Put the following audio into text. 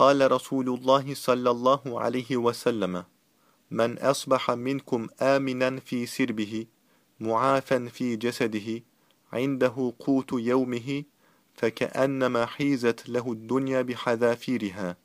قال رسول الله صلى الله عليه وسلم من أصبح منكم آمنا في سربه معافا في جسده عنده قوت يومه فكأنما حيزت له الدنيا بحذافيرها.